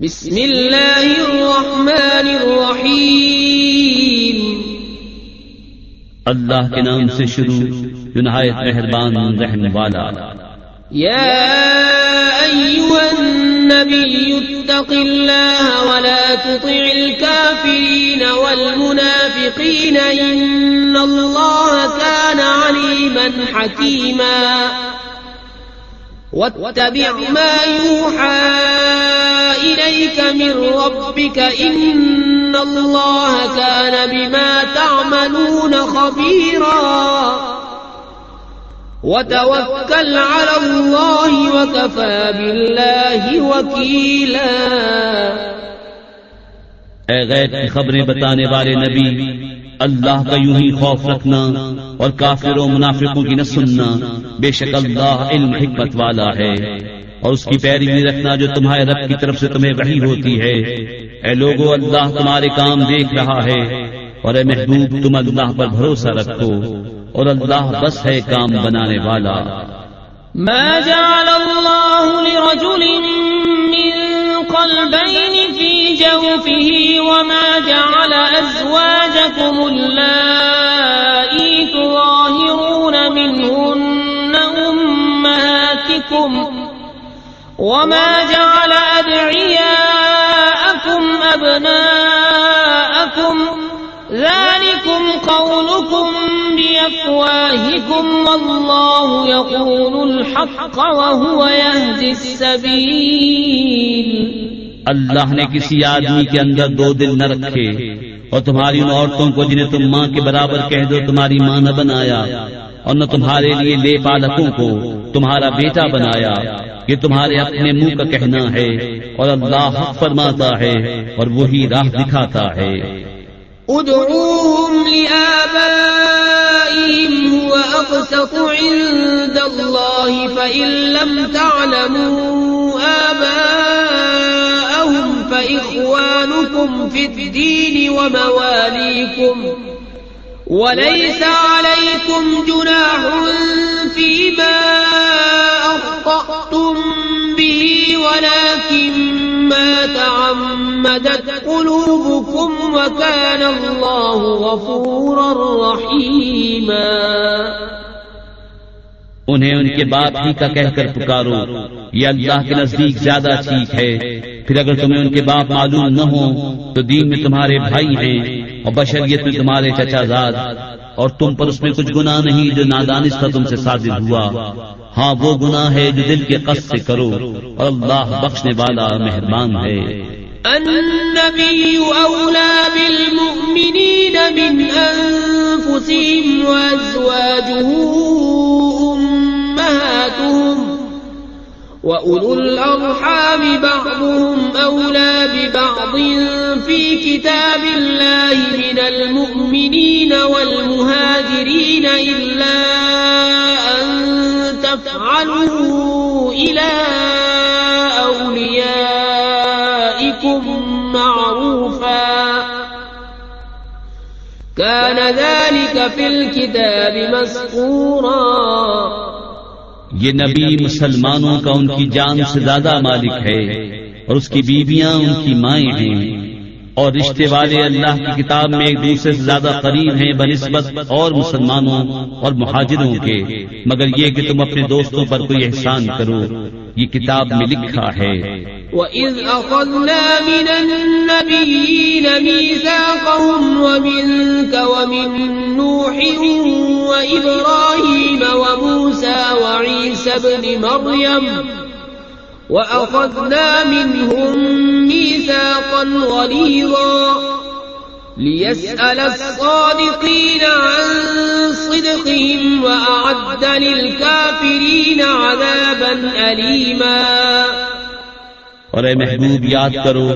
بسم الله الرحمن الرحيم. اللہ کے نام سے شروع جو نہایت مہربان رحم والا يا أيها النبي اتق الله ولا تطع الكافرين والمنافقين إن الله كان عليما حكيما. واتبع ما يوحى إليك من ربك إن الله كان بما تعملون خبيرا. وتوكل على الله وكفى بالله وكيلا. اے غیر کی خبریں بتانے والے نبی، اللہ کا یوں ہی خوف رکھنا اور کافروں منافقوں کی نہ سننا بے شک اللہ علم حکمت والا ہے۔ اور اس کی پیروی رکھنا جو تمہارے رب کی طرف سے تمہیں وحی ہوتی ہے۔ اے لوگو، اللہ تمہارے کام دیکھ رہا ہے اور اے محبوب، تم اللہ پر بھروسہ رکھو اور اللہ بس ہے کام بنانے والا۔ ما جعل الله لرجل من قلبين في جوفه وما جعل أزواجكم اللائي تظاهرون منهن أمهاتكم وما جعل أدعياءكم أبناءكم ذلكم قولكم بأفواهكم والله يقول الحق وهو يهدي السبيل اللہ نے کسی آدمی کے اندر دو دل نہ رکھے اور تمہاری ان عورتوں کو جنہیں تم ماں کے برابر کہہ دو تمہاری ماں نہ بنایا اور نہ تمہارے لیے لے پالکوں کو تمہارا بیٹا بنایا یہ تمہارے اپنے منہ کا کہنا ہے اور اللہ حق فرماتا ہے اور وہی راہ دکھاتا ہے۔ ادعوهم لآبائهم هو أقسط عند الله فإن لم تعلموا آباءهم فإخوانكم في الدين ومواليكم وليس عليكم جناح فيما أخطأتم به ولكن ما تعمدت قلوبكم وكان الله غفورا رحيما انہیں ان کے باپ ہی کا کہہ کر پکارو، یہ اللہ کے نزدیک زیادہ ٹھیک ہے۔ پھر اگر تمہیں ان کے باپ معلوم نہ ہو تو دین میں تمہارے بھائی ہیں۔ اور بشریت میں تمہارے چچا زاد اور تم پر اس میں کچھ گناہ نہیں جو نادانستہ تم سے صادر ہوا۔ ہاں وہ گناہ ہے جو دل کے قصد سے کرو اور اللہ بخشنے والا مہربان ہے۔ النبي أولى بالمؤمنين من أنفسهم وأزواجه أمهاتهم وأولو الأرحام بعضهم أولى ببعض في كتاب الله من المؤمنين والمهاجرين إلا أن تفعلوا إلى أوليائكم معروفا كان ذلك في الكتاب مسطورا یہ نبی مسلمانوں کا ان کی جان سے زیادہ مالک ہے اور اس کی بیویاں ان کی مائیں ہیں۔ اور رشتے والے اللہ کی کتاب میں ایک دوسرے سے زیادہ قریب ہیں، بنسبت اور مسلمانوں اور مہاجروں کے۔ مگر یہ کہ تم اپنے دوستوں پر کوئی احسان کرو، یہ کتاب میں لکھا ہے۔ وَإِذْ أَخَذْنَا مِنَ النَّبِيِّينَ مِيثَاقَهُمْ وَمِنْكَ وَمِنْ نُوحٍ وَإِبْرَاهِيمَ وَمُوسَى وَعِيسَى ابْنِ مَرْيَمَ وَأَخَذْنَا مِنْهُمْ مِيثَاقًا غَلِيظًا ليسأل الصادقين عن صدقهم وأعد للكافرين عذابا أليما. اور اے محبوب، یاد کرو،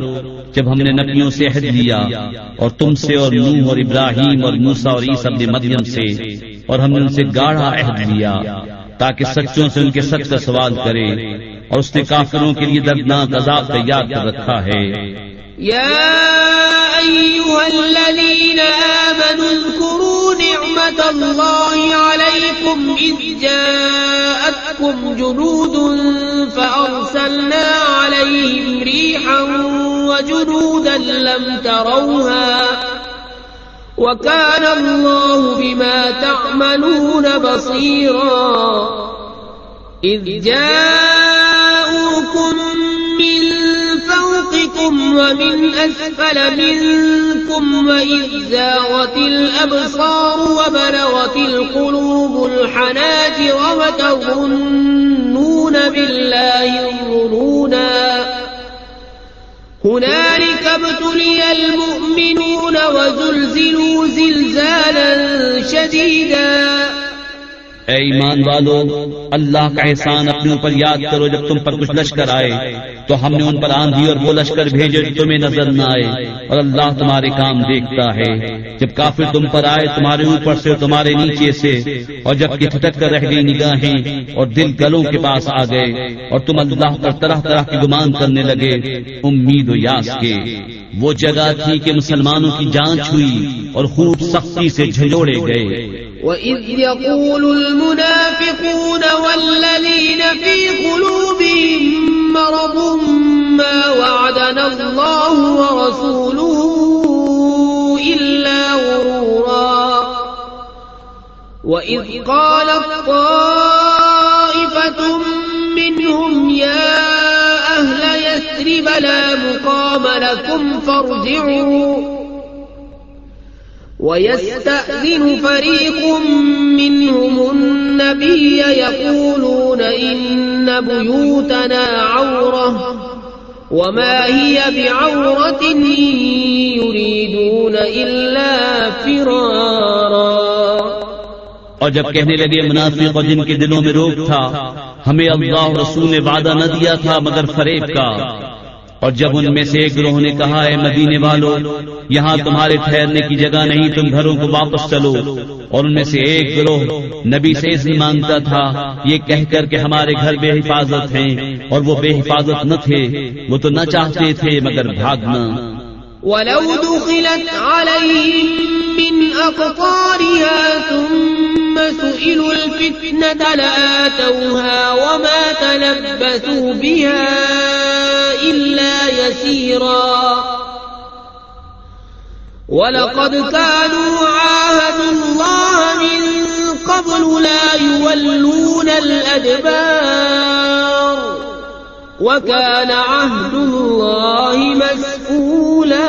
جب ہم نے نبیوں سے عہد لیا اور تم سے اور نوح اور ابراہیم اور موسا اور عیسی ابن مریم سے اور ہم نے ان سے گاڑھا عہد لیا تاکہ سچوں سے ان کے سچ کا سوال کرے۔ اور اس نے کافروں کے لیے دردناک عذاب تیار کر رکھا ہے۔ يا أيها الذين آمنوا اذكروا نعمة الله عليكم إذ جاءتكم جنود فأرسلنا عليهم ريحا وجنودا لم تروها وكان الله بما تعملون بصيرا إذ جاءوكم من فوقكم ومن أسفل منكم وإذ زاغت الأبصار وبلغت القلوب الحناجر وتظنون بالله الظنونا هنالك ابتلي المؤمنون وزلزلوا زلزالا شديدا اے ایمان والو اللہ کا احسان اپنے اوپر یاد کرو جب تم پر کچھ لشکر آئے، تو ہم نے ان پر آندھی اور وہ لشکر بھیجے جو تمہیں نظر نہ آئے، اور اللہ تمہارے کام دیکھتا ہے۔ جب کافر تم پر آئے تمہارے اوپر سے تمہارے نیچے سے، اور جبکہ پھٹک کر رہ گئی نگاہیں، اور دل گلوں کے پاس آ گئے، اور تم اللہ پر طرح طرح کی گمان کرنے لگے، امید و یاس کے۔ وہ جگہ تھی کہ مسلمانوں کی جانچ ہوئی اور خوب سختی سے جھنجوڑے گئے۔ وَإِذْ يَقُولُ الْمُنَافِقُونَ وَالَّذِينَ فِي قُلُوبِهِم مَّرَضٌ مَّا وَعَدَنَا اللَّهُ وَرَسُولُهُ إِلَّا غُرُورًا وَإِذْ قَالَت طَّائِفَةٌ مِّنْهُمْ يَا أَهْلَ يَثْرِبَ لَا مُقَامَ لَكُمْ فَارْجِعُوا ويستأذن فريق منهم النبي يقولون إن بيوتنا عورة وما هي بعورة يريدون إلا فرارا اور جب کہنے لگے منافق اور جن کے دلوں میں روک تھا، ہمیں اللہ رسول نے وعدہ نہ دیا تھا مگر فریب کا۔ اور جب ان میں سے ایک گروہ نے کہا ہے مدینے والوں یہاں تمہارے ٹھہرنے کی جگہ نہیں، تم گھروں کو واپس چلو. اور ان میں سے ایک گروہ نبی سے اس مانگتا تھا یہ کہہ کر کہ ہمارے گھر بے حفاظت ہیں اور وہ بے حفاظت نہ تھے، وہ تو نہ چاہتے تھے مگر بھاگنا۔ ولو دخلت عليهم من أقطارها ثم سئلوا الفتنة لآتوها وما تلبثوا بها إلا يسيرا. ولقد كانوا عاهدوا الله من قبل لا يولون الأدبار. وكان عهد الله مسئولا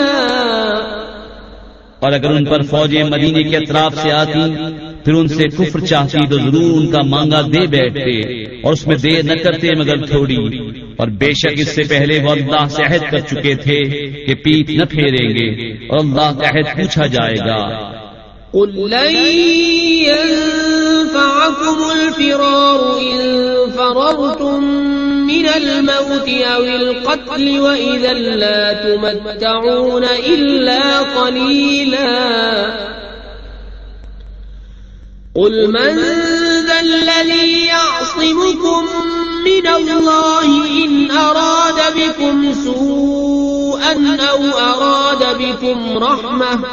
اور اگر ان پر فوجیں مدینے کے اطراف سے آتی پھر ان سے کفر چاہتی تو ضرور ان کا مانگا دے بیٹھتے اور اس میں دیر نہ کرتے مگر تھوڑی۔ اور بے شک اس سے پہلے وہ اللہ سے عہد کر چکے تھے کہ پیٹ نہ پھیریں گے اور اللہ کا عہد پوچھا جائے گا۔ قل لن ينفعكم الفرار إن فررتم من الموت أو القتل وإذا لا تمتعون إلا قليلا قل من ذا الذي يعصمكم من الله إن أراد بكم سوءا أو أراد بكم رحمة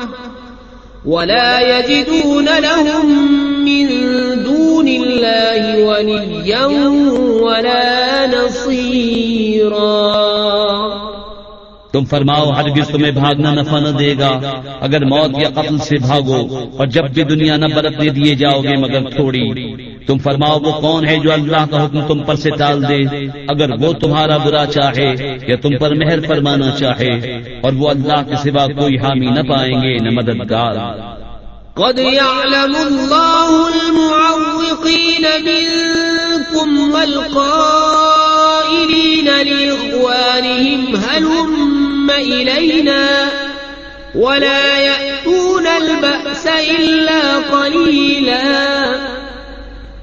ولا يجدون لهم من دون الله وليا ولا نصيرا. تم فرماؤ، ہرگز تمہیں بھاگنا نفع نہ دے گا۔ اگر موت یا قتل سے بھاگو اور جب بھی دنیا نہ برتنے دیے جاؤ گے، مگر تھوڑی۔ تم فرماؤ وہ کون ہے جو اللہ کا حکم تم پر سے ٹال دے؟ اگر وہ تمہارا برا چاہے یا تم پر مہر فرمانا چاہے، اور وہ اللہ کے سوا کوئی حامی نہ پائیں گے، نہ مددگار۔ قد يعلم الله المعوقين منكم والقائلين لإخوانهم هلم إلينا؟ ولا يأتون البأس إلا قليلا۔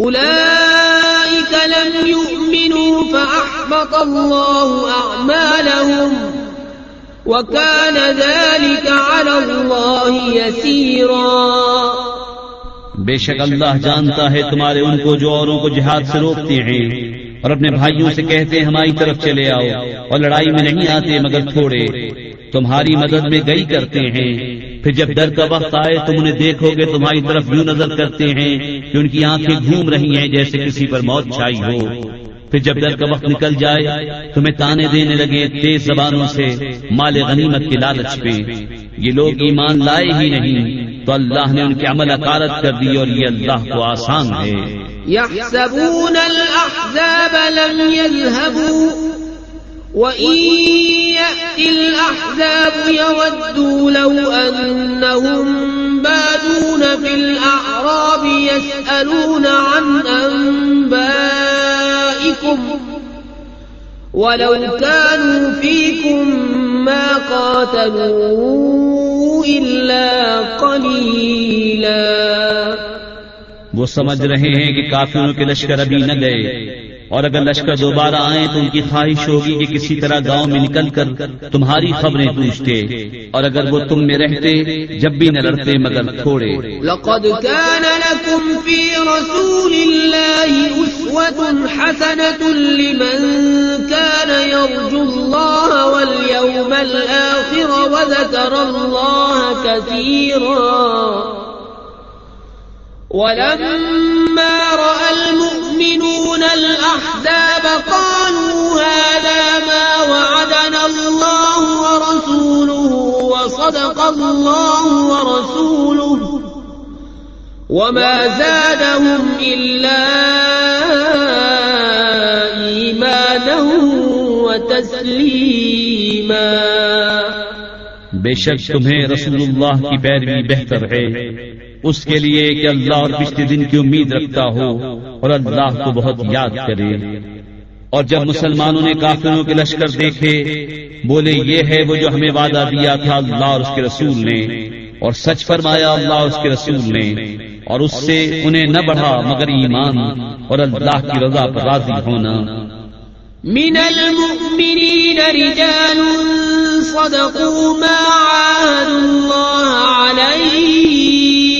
أولئك لم يؤمنوا فأحبط الله أعمالهم وكان ذلك على الله يسيرا. بے شک اللہ جانتا ہے تمہارے ان کو جو اوروں کو جہاد سے روکتے ہیں اور اپنے بھائیوں سے کہتے ہیں ہماری طرف چلے آؤ اور لڑائی میں نہیں آتے مگر تھوڑے۔ تمہاری مدد میں گئی کرتے ہیں۔ پھر جب ڈر کا وقت آئے تم انہیں دیکھو گے تمہاری طرف یوں نظر کرتے ہیں۔ کہ ان کی آنکھیں گھوم رہی ہیں جیسے کسی پر موت چھائی ہو۔ پھر جب ڈر کا وقت نکل جائے، تمہیں تانے دینے لگے تیز زبانوں سے، مال غنیمت کے لالچ پہ۔ یہ لوگ ایمان لائے ہی نہیں۔ تو اللہ نے ان کے عمل اکارت کر دی اور یہ اللہ کو آسان ہے۔ يحسبون الأحزاب لم يذهبوا وإن يأتي الأحزاب يودوا لو أنهم بادون في الأعراب يسألون عن أنبائكم ولو كانوا فيكم ما قاتلوا إلا قليلاً وہ سمجھ رہے ہیں کہ کافروں کے لشکر ابھی نہ گئے۔ اور اگر لشکر دوبارہ آئے تو ان کی خواہش ہوگی کہ کسی طرح گاؤں میں نکل کر تمہاری خبریں پوچھتے۔ اور اگر وہ تم میں رہتے، جب بھی نہ لڑتے مگر تھوڑے لقد كان لكم في رسول الله أسوة حسنة لمن كان يرجو الله واليوم الآخر وذكر الله كثيرا. ولما رأى المؤمنون الأحزاب قالوا هذا ما وعدنا الله ورسوله وصدق الله ورسوله وما زادهم إلا إيمانا وتسليما. بے شک تمہیں رسول اللہ کی پیروی بہتر ہے۔ اس کے لیے کہ اللہ اور پچھلے دن کی امید رکھتا ہو اور اللہ کو بہت یاد کرے۔ اور جب مسلمانوں نے کافروں کے لشکر دیکھے، بولے، یہ ہے وہ جو ہمیں وعدہ دیا تھا اللہ اور اس کے رسول نے۔ اور سچ فرمایا اللہ اس کے رسول نے۔ اور اس سے انہیں نہ بڑھا مگر ایمان اور اللہ کی رضا پر راضی ہونا۔ من المؤمنين رجال صدقوا ما عاهدوا الله عليه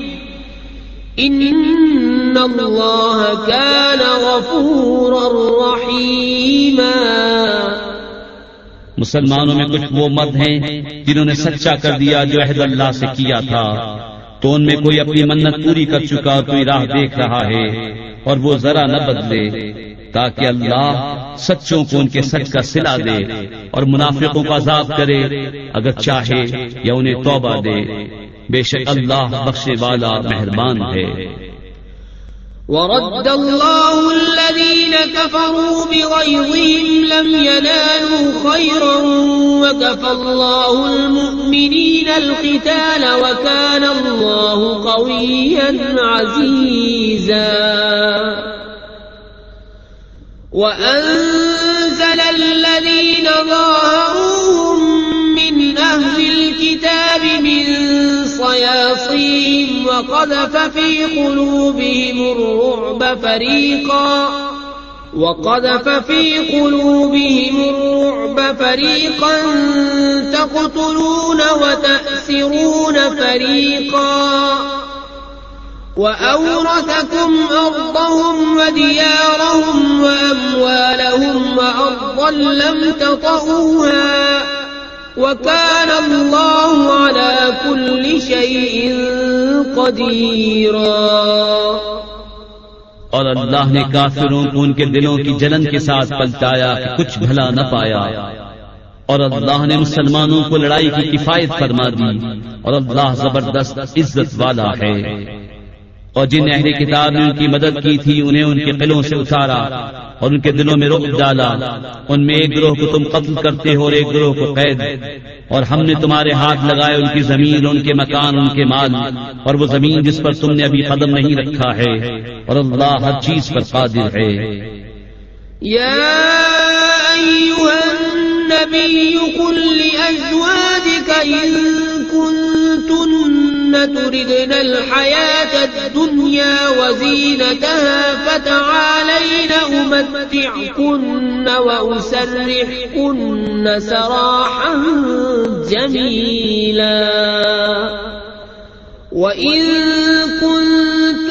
إن الله كان غفورا رحيما مسلمانوں میں کچھ وہ مرد ہیں جنہوں نے سچا کر دیا جو عہد اللہ سے کیا تھا۔ تو ان میں کوئی اپنی منت پوری کر چکا کوئی راہ دیکھ رہا ہے اور وہ ذرا نہ بدلے تاکہ اللہ سچوں کو ان کے سچ کا سلا دے اور منافقوں کا عذاب کرے، اگر چاہے یا انہیں توبہ دے۔ بے شک اللہ بخشے والا مہربان ہے۔ ورد الله الذين كفروا بغيظهم لم ينالوا خيرا وكفى الله المؤمنين القتال وكان الله قويا عزيزا وأنزل الذين ظاهروهم وقذف في قلوبهم الرعب فريقا. وقذف في قلوبهم الرعب فريقا تقتلون وتأسرون فريقا. وأورثكم أرضهم وديارهم وأموالهم وأرضا لم تطئوها. وكان الله على كل شيء قديرا. اور اللہ نے کافروں کو ان کے دلوں کی جلن کے ساتھ پلٹایا کہ کچھ بھلا نہ پایا۔ اور اللہ نے مسلمانوں کو لڑائی کی کفایت فرما دی۔ اور اللہ زبردست عزت والا ہے۔ اور جن اہل کتاب نے ان کی مدد کی تھی، انہیں ان کے قلعوں سے اتارا۔ اور ان کے دلوں میں رخ ڈالا۔ ان میں ایک گروہ کو تم قتل کرتے ہو اور ایک گروہ کو قید۔ اور ہم نے تمہارے ہاتھ لگائے ان کی زمین، ان کے مکان، ان کے مال۔ اور وہ زمین جس پر تم نے ابھی قدم نہیں رکھا ہے۔ اور اللہ ہر چیز پر قادر ہے۔ يا أيها النبي قل لأزواجك إن تردن الحياة الدنيا وزينتها فتعالين أمتعكن وأسرحكن سراحا جميلا. وإن كنت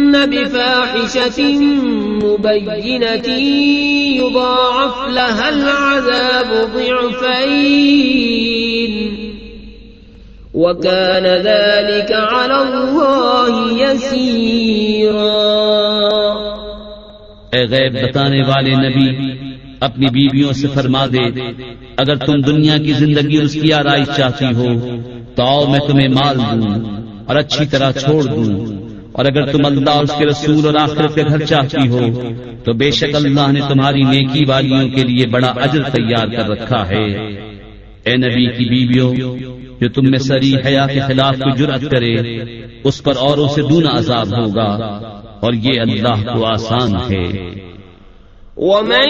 بفاحشة مبينة يضاعف لها العذاب ضعفين وكان ذلك على الله يسيرا اے غیب بتانے والے نبی، اپنی بیویوں سے فرما دے، اگر تم دنیا کی زندگی اس کی آرائش چاہتی ہو، تو آؤ میں تمہیں مال دوں اور اچھی طرح چھوڑ دوں۔ اور اگر تم اللہ اس کے رسول اور آخرت کے گھر چاہتی ہو، تو بے شک اللہ نے تمہاری نیکی والیوں کے لیے بڑا اجر تیار کر رکھا ہے۔ اے نبی کی بیویوں، جو تم میں سری حیا کے خلاف کوئی جرت کرے، اس پر اوروں سے دونا عذاب ہوگا، اور یہ اللہ کو آسان ہے۔ ومن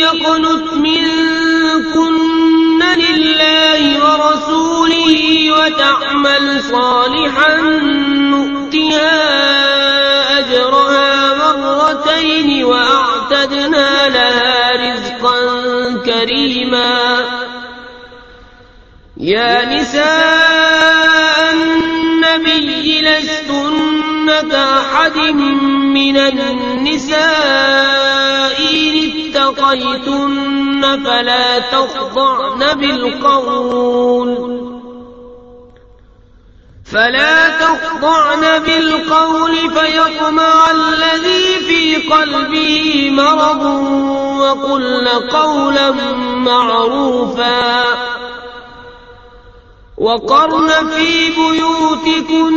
يقنت منكن لله ورسوله وتعمل صالحا أجرها مرتين وأعتدنا لها رزقا كريما. يا نساء النبي لستن كأحد من النساء اتقيتن فلا تخضعن بالقول. فلا تخضعن بالقول فيطمع الذي في قلبه مرض وقلن قولا معروفا وقرن في بيوتكن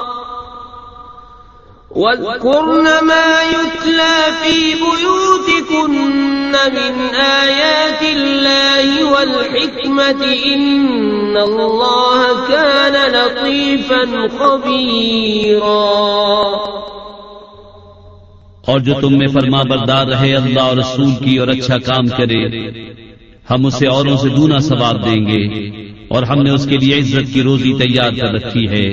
واذكرن ما يتلى في بيوتكن من آيات الله والحكمة إن الله كان لطيفا خبيرا. اور جو تم میں فرما بردار رہے اللہ اور رسول کی اور اچھا کام کرے، ہم اسے اوروں سے دونا ثواب دیں گے اور ہم نے اس کے لیے عزت کی روزی تیار کر رکھی ہے۔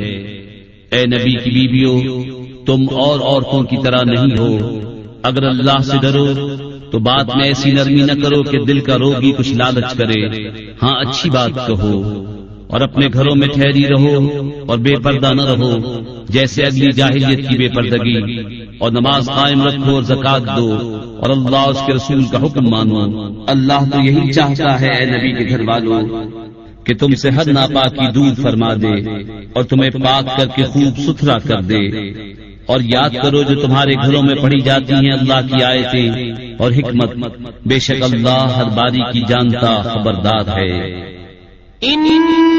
اے نبی کی بیویوں تم اور عورتوں کی طرح نہیں ہو۔ اگر اللہ سے ڈرو تو بات میں ایسی نرمی نہ کرو کہ دل کا روگی کچھ لالچ کرے۔ ہاں اچھی بات کہو اور اپنے گھروں میں ٹھہری رہو اور بے پردہ نہ رہو۔ جیسے اگلی جاہلیت کی بے پردگی۔ اور نماز قائم رکھو اور زکات دو۔ اور اللہ اس کے رسول کا حکم مانو۔ اللہ تو یہی چاہتا ہے، اے نبی کے گھر والوں کہ تم سے ہر ناپاکی دور فرما دے اور تمہیں پاک کر کے خوب ستھرا کر دے۔ اور یاد کرو جو تمہارے گھروں میں پڑھی جاتی ہیں اللہ کی آیتیں اور حکمت، بے شک اللہ ہر باری کی جانتا خبردار ہے۔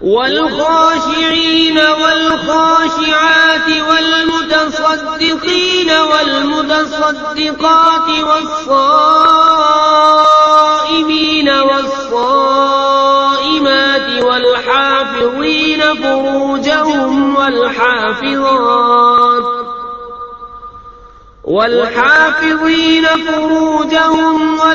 والخاشعين والخاشعات والمتصدقين والمتصدقات والصائمين والصائمات والحافظين فروجهم والحافظات والحافظين فروجهم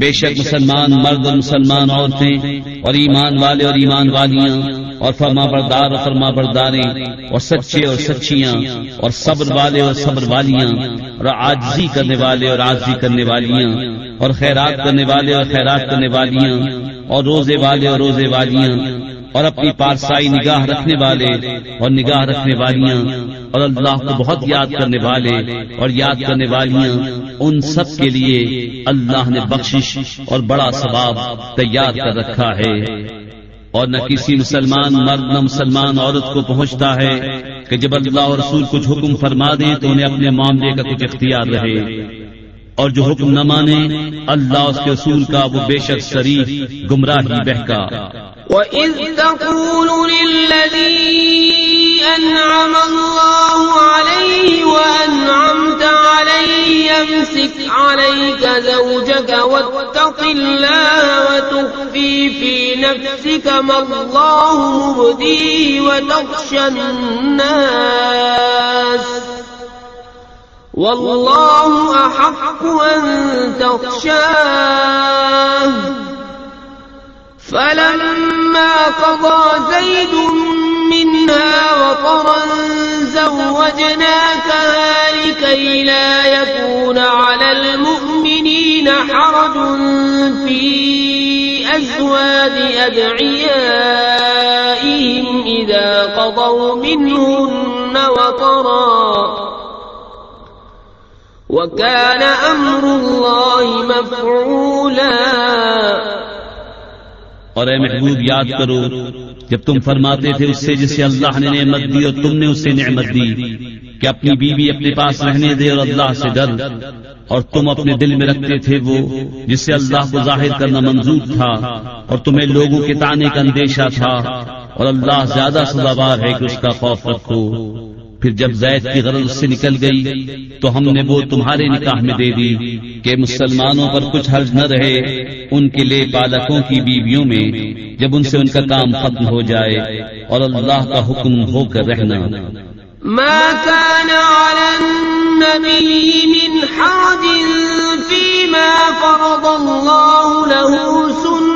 بے شک مسلمان مرد اور مسلمان عورتیں اور ایمان والے اور ایمان والیاں اور فرما بردار اور فرما برداریں اور سچے اور سچیاں اور صبر والے اور صبر والیاں اور آجزی کرنے والے اور آجزی کرنے والیاں اور خیرات کرنے والے اور خیرات کرنے والیاں اور روزے والے اور روزے والیاں اور اپنی پارسائی نگاہ رکھنے والے اور نگاہ رکھنے والیاں اور اللہ کو بہت یاد کرنے والے اور یاد کرنے والیاں، ان سب کے لیے اللہ نے بخشش اور بڑا ثواب تیار کر رکھا ہے۔ اور نہ کسی مسلمان، مرد نہ مسلمان عورت کو پہنچتا ہے کہ جب اللہ اور رسول کچھ حکم فرما دیں تو انہیں اپنے معاملے کا کچھ اختیار رہے۔ اور جو حکم نہ مانے، اللہ اس کے رسول کا وہ بے شک شریف، گمراہی بہکا۔ وَإِذْ تَقُولُ لِلَّذِي أَنْعَمَ اللَّهُ عَلَيْهِ وَأَنْعَمْتَ عَلَيْهِ يَمْسِكْ عَلَيْكَ زَوْجَكَ وَاتَّقِ اللَّهَ وَتُخْفِي فِي نَفْسِكَ مَا اللَّهُ مُبْدِيهِ وَتَخْشَى النَّاسَ وَاللَّهُ أَحَقُّ أَن تَخْشَاهُ. فلما قضى زيد منها وطرا زوجناكها لكي لا يكون على المؤمنين حرج في أزواج أدعيائهم إذا قضوا منهن وطرا. وكان أمر الله مفعولا. اور اے محبوب یاد کرو، جب تم فرماتے تھے اس سے جسے اللہ نے نعمت دی اور تم نے اسے نعمت دی، کہ اپنی بیوی اپنے پاس رہنے دے اور اللہ سے ڈر، اور تم اپنے دل میں رکھتے تھے وہ جس سے اللہ کو ظاہر کرنا منظور تھا، اور تمہیں لوگوں کے تانے کا اندیشہ تھا، اور اللہ زیادہ سزاوار ہے کہ اس کا خوف رکھو۔ پھر جب زید کی غرض سے نکل گئی تو ہم نے وہ تمہارے نکاح میں دے دی کہ مسلمانوں پر کچھ حرج نہ رہے ان کے لیے پالکوں کی بیویوں میں جب ان سے ان کا کام ختم ہو جائے اور اللہ کا حکم ہو کر رہنا۔ ما كان على النبي من حرج فيما فرض الله له سنة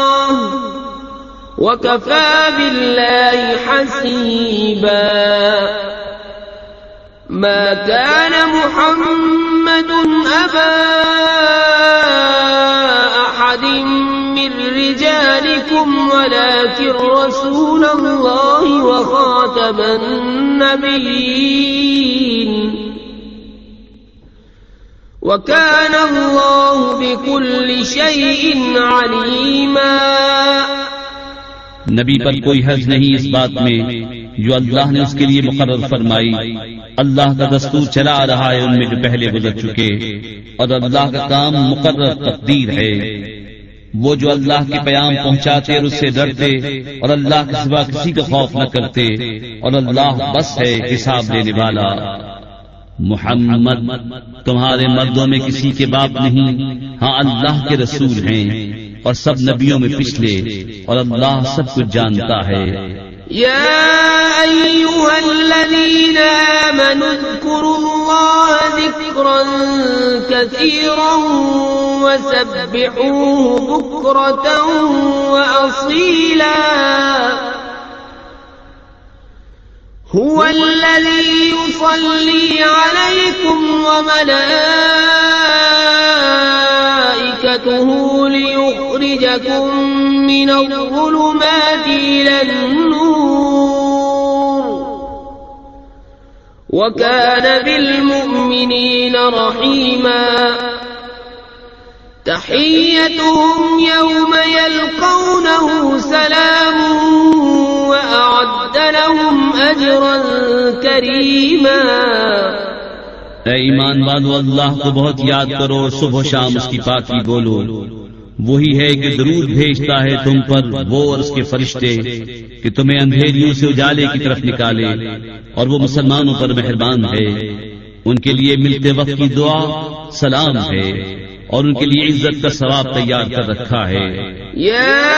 وكفى بالله حسيبا. ما كان محمد أبا أحد من رجالكم، ولكن رسول الله وخاتم النبيين. وكان الله بكل شيء عليما. نبی پر کوئی حرج نہیں اس بات میں جو اللہ نے اس کے لیے مقرر فرمائی۔ اللہ کا دستور چلا آ رہا ہے ان میں جو پہلے گزر چکے۔ اور اللہ کا کام مقرر تقدیر ہے۔ وہ جو اللہ کے پیام پہنچاتے اور اس سے ڈرتے اور اللہ کے سوا کسی کا خوف نہ کرتے اور اللہ بس ہے حساب لینے والا۔ محمد تمہارے مردوں میں کسی کے باپ نہیں۔ ہاں اللہ کے رسول ہیں۔ اور سب نبیوں میں پچھلے، اور اللہ سب کچھ جانتا ہے۔ يا أيها الذين آمنوا اذكروا الله ذكرا كثيرا وسبحوه بكرة وأصيلا هو الذي يصلي عليكم وملائكته ليخرجكم من الظلمات إلى النور وكان بالمؤمنين رحيما تحيتهم يوم يلقونه سلام وأعد لهم أجرا كريما اے ایمان والو، اللہ کو بہت یاد کرو، صبح و شام اس کی پاکی بولو۔ وہی ہے کہ درود بھیجتا ہے تم پر، وہ اور اس کے فرشتے کہ تمہیں اندھیریوں سے اجالے کی طرف نکالے اور وہ مسلمانوں پر مہربان ہے۔ ان کے لیے ملتے وقت کی دعا سلام ہے اور ان کے لیے عزت کا ثواب تیار کر رکھا ہے۔ يا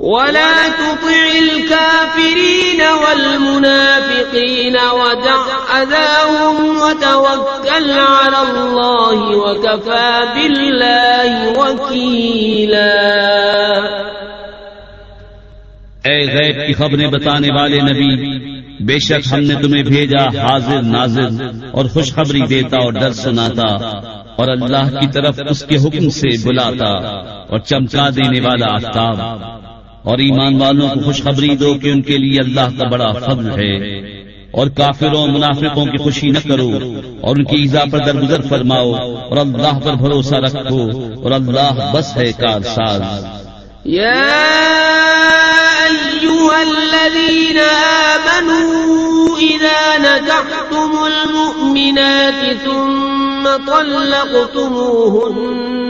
ولا تطع الكافرين والمنافقين ودع أذاهم وتوكل على الله وكفى بالله وكيلا. اے غیب کی خبریں بتانے والے نبی، بے شک ہم نے تمہیں بھیجا حاضر، ناظر اور خوشخبری دیتا اور ڈر سناتا اور اللہ کی طرف اس کے حکم سے بلاتا اور چمکا دینے والا آفتاب۔ اور ایمان والوں کو خوشخبری دو کہ ان کے لیے اللہ کا بڑا فضل ہے۔ اور کافروں منافقوں کی خوشی نہ کرو اور ان کی ایزا پر درگزر فرماؤ اور اللہ پر بھروسہ رکھو اور اللہ بس ہے کار ساز۔ يا أيها الذين آمنوا إذا نكحتم المؤمنات ثم طلقتموهن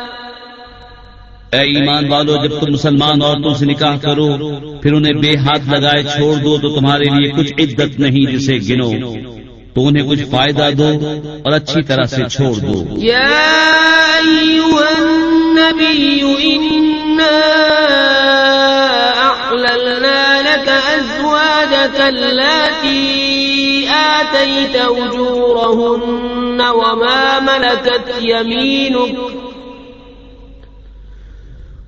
اے ایمان والو، جب تم مسلمان عورتوں سے نکاح کرو، پھر انہیں بے ہاتھ لگائے چھوڑ دو، تو تمہارے لیے کچھ عدت نہیں جسے گنو۔ تو انہیں کچھ فائدہ دو اور اچھی طرح سے چھوڑ دو۔ يا وما ملكت يمينك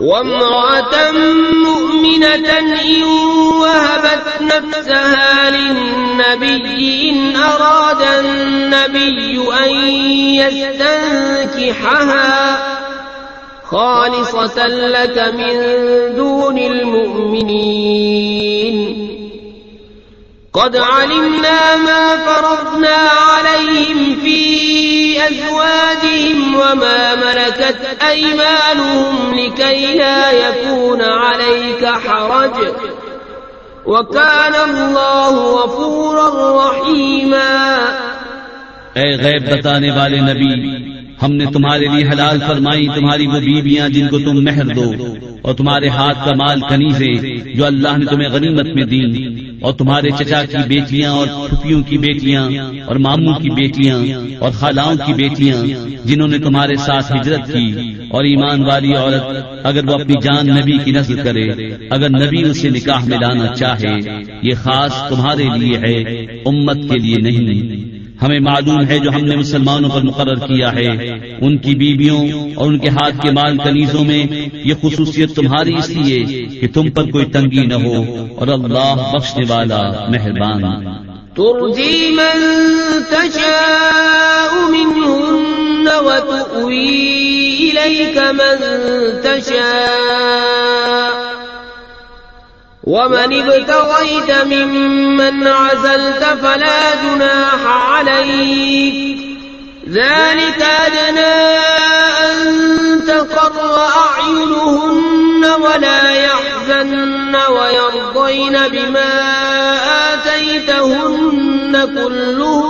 وامرأة مؤمنة إن وهبت نفسها للنبي إن أراد النبي أن يستنكحها خالصة لك من دون المؤمنين. قد علمنا ما فرضنا عليهم في أزواجهم وما ملكت أيمانهم لكي لا يكون عليك حرج. وكان الله غفورا رحيما. اے غیب بتانے والے نبی، ہم نے تمہارے لیے حلال فرمائی، تمہاری وہ بیویاں جن کو تم مہر دو اور تمہارے ہاتھ کا مال کنیزے جو اللہ نے تمہیں غنیمت میں دی اور تمہارے چچا کی بیٹیاں اور پھپھیوں کی بیٹیاں اور ماموں کی بیٹیاں اور خالاؤں کی بیٹیاں جنہوں نے تمہارے ساتھ ہجرت کی اور ایمان والی عورت اگر وہ اپنی جان نبی کی نظر کرے اگر نبی اسے نکاح میں لانا چاہے یہ خاص تمہارے لیے ہے امت کے لیے نہیں۔ ہمیں معلوم ہے جو ہم نے مسلمانوں پر مقرر کیا ہے۔ ان کی بیویوں اور ان کے ہاتھ کے مال کنیزوں میں یہ خصوصیت تمہاری اس لیے کہ تم پر کوئی تنگی نہ ہو اور اللہ بخشنے والا مہربان۔ ترجي من تشاء منهن وتؤوي إليك من تشاء۔ ومن ابتغيت ممن عزلت فلا جناح عليك. ذلك أدنى أن تقر أعينهن ولا يحزن ويرضين بما آتيتهن كلهن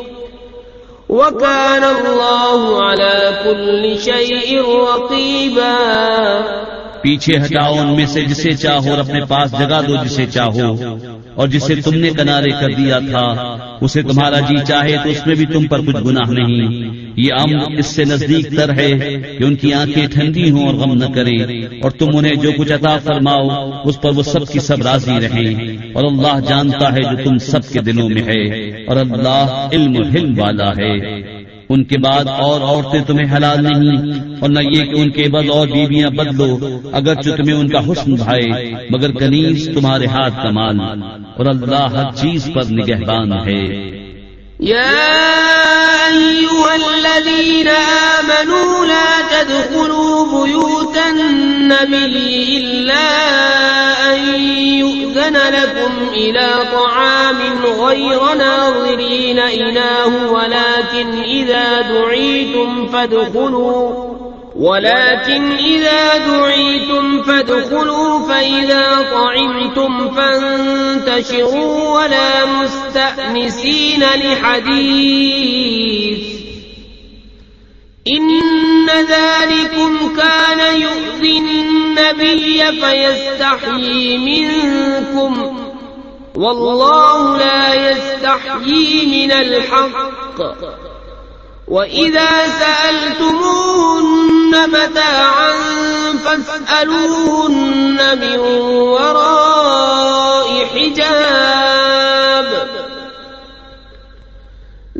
وكان الله على كل شيء رقيبا. پیچھے ہٹاؤ ان میں سے جسے چاہو اور اپنے پاس جگہ دو جسے چاہو۔ اور جسے تم نے کنارے کر دیا تھا اسے تمہارا جی چاہے تو اس میں بھی تم پر کچھ گناہ نہیں۔ یہ امن اس سے نزدیک تر ہے کہ ان کی آنکھیں ٹھنڈی ہوں اور غم نہ کریں۔ اور تم انہیں جو کچھ عطا فرماؤ اس پر وہ سب کی سب راضی رہیں۔ اور اللہ جانتا ہے جو تم سب کے دلوں میں ہے۔ اور اللہ علم حلم والا ہے۔ ان کے بعد اور عورتیں تمہیں حلال نہیں، اور نہ یہ کہ ان کے بعد اور بیویاں بدلو اگر تمہیں ان کا حسن بھائے، مگر کنیز تمہارے ہاتھ کا مال، اور اللہ ہر چیز پر نگہبان ہے۔ يا أيها الذين آمنوا لا تدخلوا بيوت النبي إلا أن يؤذن لكم إلى طعام غير ناظرين إناه ولكن إذا دعيتم فادخلوا، ولكن إذا دعيتم فادخلوا، فإذا طعمتم فانتشروا ولا مستأنسين لحديث إن ذلكم كان يؤذي النبي فيستحيي منكم. والله لا يستحيي من الحق. وَإِذَا سَأَلْتُمُوهُنَّ مَتَاعًا فَاسْأَلُوهُنَّ مِنْ وَرَاءِ حِجَابٍ.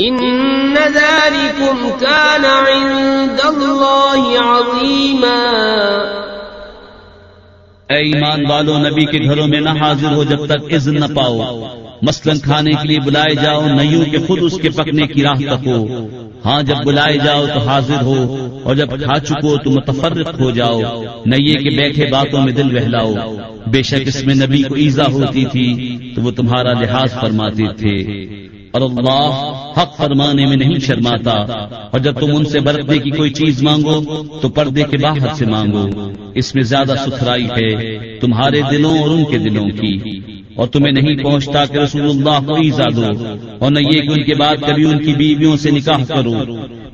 إن ذلكم كان عند الله عظيما. اے ایمان والو، نبی کے گھروں میں نہ حاضر ہو جب تک اذن نہ پاؤ۔ مثلا کھانے کے لیے بلائے جاؤ نہیں کہ خود اس کے پکنے کی راہ تک ہو ہاں جب بلائے جاؤ تو حاضر ہو، اور جب کھا چکو تو متفرق ہو جاؤ۔ نہ یہ کہ بیٹھے باتوں میں دل بہلاؤ۔ بے شک اس میں نبی کو ایزا ہوتی تھی تو وہ تمہارا لحاظ فرماتے تھے۔ اور اللہ حق فرمانے میں نہیں شرماتا۔ اور جب تم ان سے برتنے کی کوئی چیز مانگو تو پردے کے باہر سے مانگو۔ اس میں زیادہ ستھرائی ہے تمہارے دلوں اور ان کے دلوں کی۔ اور تمہیں نہیں پہنچتا کہ رسول اللہ کو ایزا دو اور نہ یہ کہ ان کے بعد کبھی ان کی بیویوں سے نکاح کرو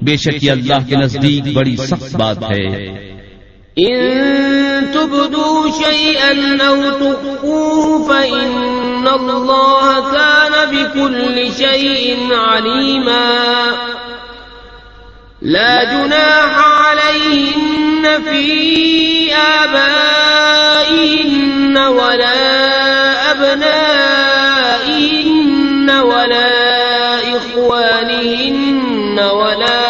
بے شک یہ اللہ کے نزدیک بڑی سخت بات ہے۔ إن تبدوا شيئا أو تخفوه فإن الله كان بكل شيء عليما لا جناح عليهن في آبائهن ولا أبنائهن ولا إخوانهن ولا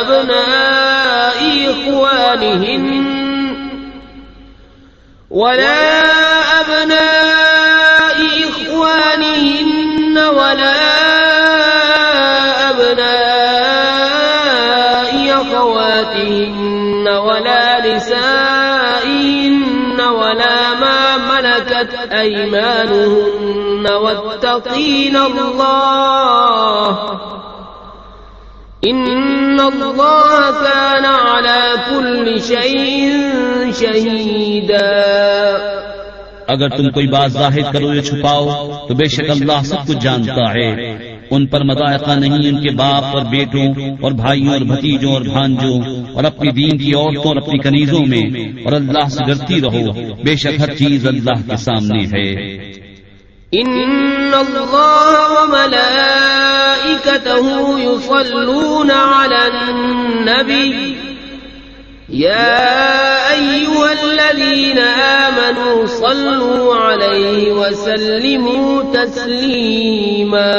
أبناء إخوانهن ولا أخواتهن ولا نسائهن ولا ما ملكت أيمانهن واتقين الله إن الله كان على كل شيء شهيدا اگر تم کوئی بات ظاہر کرو یا چھپاؤ تو بے شک اللہ سب کچھ جانتا ہے۔ ان پر مذائقہ نہیں، ان کے باپ اور بیٹوں اور بھائیوں اور بھتیجوں اور بھانجوں اور اپنی دین کی عورتوں اور اپنی کنیزوں میں اور اللہ سے ڈرتی رہو۔ بے شک ہر چیز اللہ کے سامنے ہے۔ ان اللہ وملائکتہ یصلون علی النبی۔ يا أيها الذين آمنوا صلوا عليه وسلموا تسليما.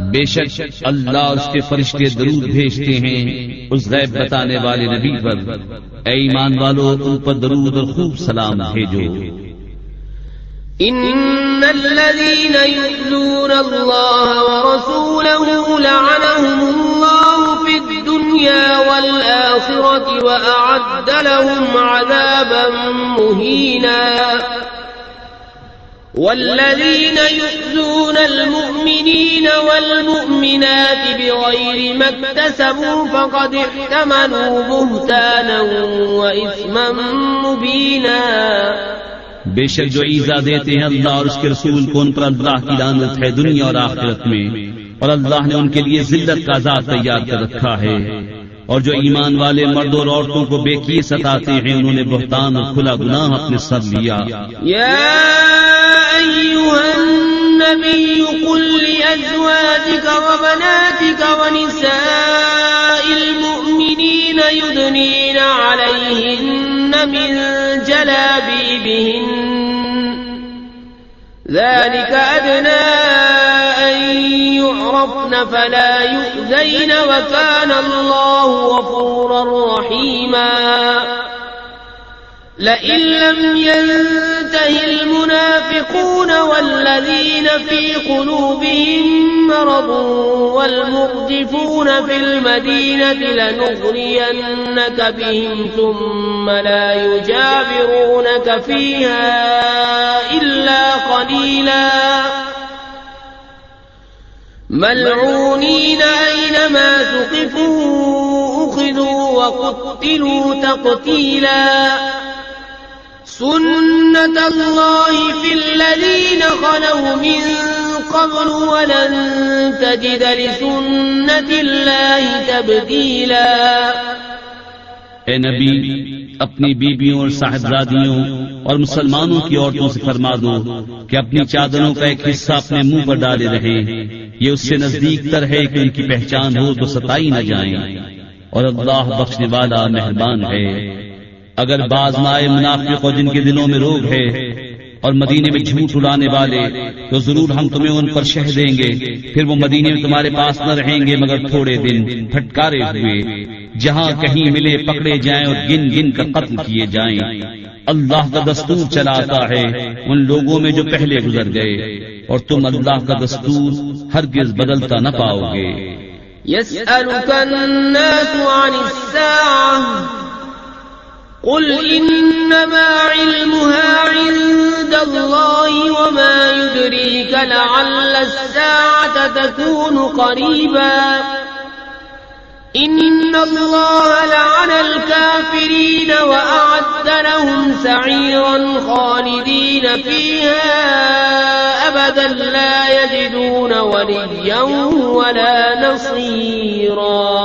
بے شک اللہ اس کے فرشتے درود بھیجتے ہیں اس غیب بتانے والے نبی پر۔ اے ایمان والو ان پر درود اور خوب سلام بھیجو۔ إن الذين يؤذون الله ورسوله لعنهم الله في الدنيا والآخرة. وأعد لهم عذابا مهينا. والذين يؤذون المؤمنين والمؤمنات بغير ما اكتسبوا فقد احتملوا بهتانا وإثما مبينا. بے شک جو ایزا دیتے ہیں اللہ اور اس کے رسول کو ان پر اللہ کی لانت ہے دنیا اور آخرت میں اور اللہ نے ان کے لیے ذلت کا عذاب تیار کر رکھا ہے۔ اور جو ایمان والے مردوں اور عورتوں کو بے کی ستاتے ہیں، انہوں نے بہتان اور کھلا گناہ اپنے سر لیا۔ يا أيها النبي قل لأزواجك وبناتك ونساء المؤمنين يدنين عليهن من جلابيبهن ذلك أدنى أن يعرفن فلا يؤذين وكان الله غفورا رحيما. لئن لم ينته المنافقون والذين في قلوبهم مرض والمرجفون في المدينة لنغرينك بهم ثم لا يجابرونك فيها إلا قليلا. ملعونين أينما ثقفوا، أخذوا وقتلوا تقتيلا. سنة الله في الذين خلوا من قبل ولن تجد لسنة الله تبديلا. اے نبی، اپنی بیبیوں اور صاحبزادیوں اور مسلمانوں کی عورتوں سے فرما دو کہ اپنی چادروں کا ایک حصہ اپنے منہ پر ڈالے رہے یہ اس سے نزدیک تر ہے کہ ان کی پہچان ہو تو ستائی نہ جائیں۔ اور اللہ بخشنے والا مہربان ہے۔ اگر بعض نہ منافق اور جن کے دلوں میں روگ ہے اور مدینے میں جھوٹ اڑانے والے، تو ضرور ہم تمہیں ان پر شہ دیں گے۔ پھر وہ مدینے میں تمہارے پاس نہ رہیں گے، مگر تھوڑے دن پھٹکارے ہوئے۔ جہاں کہیں ملے، پکڑے جائیں اور گن گن کر قتل کیے جائیں۔ اللہ کا دستور چلاتا ہے ان لوگوں میں جو پہلے گزر گئے۔ اور تم اللہ کا دستور ہرگز بدلتا نہ پاؤ گے يسألك الناس عن الساعة قل إنما علمها عند الله وما يدريك لعل الساعة تكون قريبا. إن الله لعن الكافرين وأعد لهم سعيرا خالدين فيها أبدا لا يجدون وليا ولا نصيرا.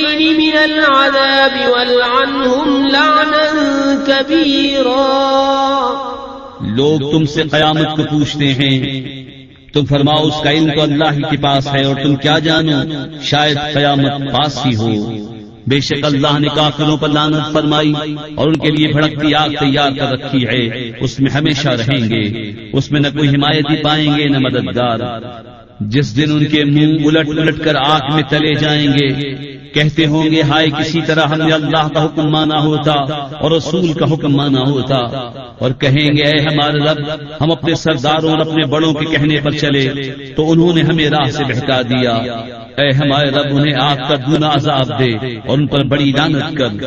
ضعفين من العذاب والعنهم لعنا كبيرا. لوگ تم سے قیامت کو پوچھتے ہیں، تم فرماؤ اس کا علم تو اللہ ہی کے پاس ہے اور تم کیا جانو؟ شاید قیامت پاس ہی ہو۔ بے شک اللہ نے کافروں پر لانت فرمائی اور ان کے لیے بھڑکتی آگ تیار کر رکھی ہے۔ اس میں ہمیشہ رہیں گے۔ اس میں نہ کوئی حمایتی پائیں گے، نہ مددگار۔ جس دن ان کے منہ الٹ الٹ کر آگ میں تلے جائیں گے کہتے ہوں گے، ہائے، کسی طرح ہم نے اللہ کا حکم مانا ہوتا اور رسول کا حکم مانا ہوتا اور کہیں گے، اے ہمارے رب، ہم اپنے سرداروں اور اپنے بڑوں کے کہنے پر چلے تو انہوں نے ہمیں راہ سے بہکا دیا۔ اے ہمارے رب، انہیں آگ کا گنا عذاب دے اور ان پر بڑی لانت کر۔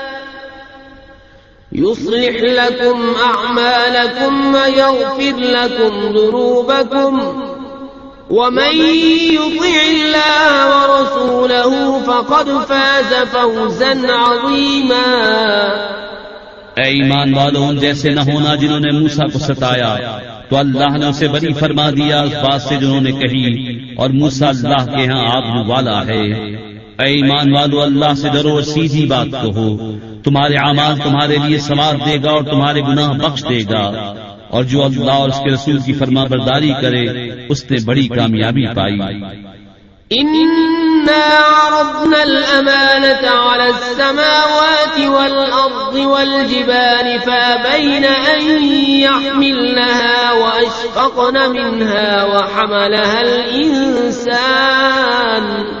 يصلح لكم أعمالكم ويغفر لكم ذنوبكم ومن يطع الله ورسوله فقد فاز فوزا عظيما اے ایمان والوں، جیسے نہ ہونا جنہوں نے موسا کو ستایا، تو اللہ نے اسے بری فرما دیا، اس بات سے جنہوں نے کہی، اور موسا اللہ کے ہاں آبرو والا ہے۔ اے ایمان والو، اللہ سے ڈرو سیدھی بات کہو۔ تمہارے اعمال تمہارے لیے ثواب دے گا اور تمہارے گناہ بخش دے گا۔ اور جو اللہ اور اس کے رسول کی فرما برداری کرے، اس نے بڑی کامیابی پائی۔ إنا عرضنا الأمانة على السماوات والأرض والجبال فأبين أن يحملنها وأشفقن منها وحملها الإنسان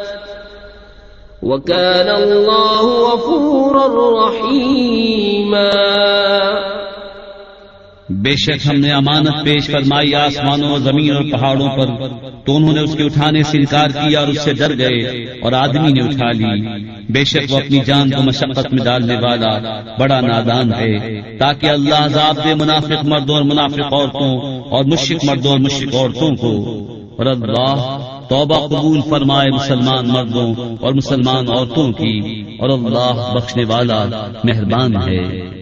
وكان الله غفورا رحيما. بے شک ہم نے امانت پیش فرمائی آسمانوں، زمین اور پہاڑوں پر۔ تو انہوں نے اس کے اٹھانے سے انکار کیا اور اس سے ڈر گئے اور آدمی نے اٹھا لی۔ بے شک وہ اپنی جان کو مشقت میں ڈالنے والا بڑا نادان ہے۔ تاکہ اللہ عذاب دے منافق مردوں اور منافق عورتوں اور مشرق مردوں اور مشرق عورتوں کو۔ اور اللہ توبہ قبول فرمائے مسلمان مردوں اور مسلمان عورتوں کی اور اللہ بخشنے والا مہربان ہے۔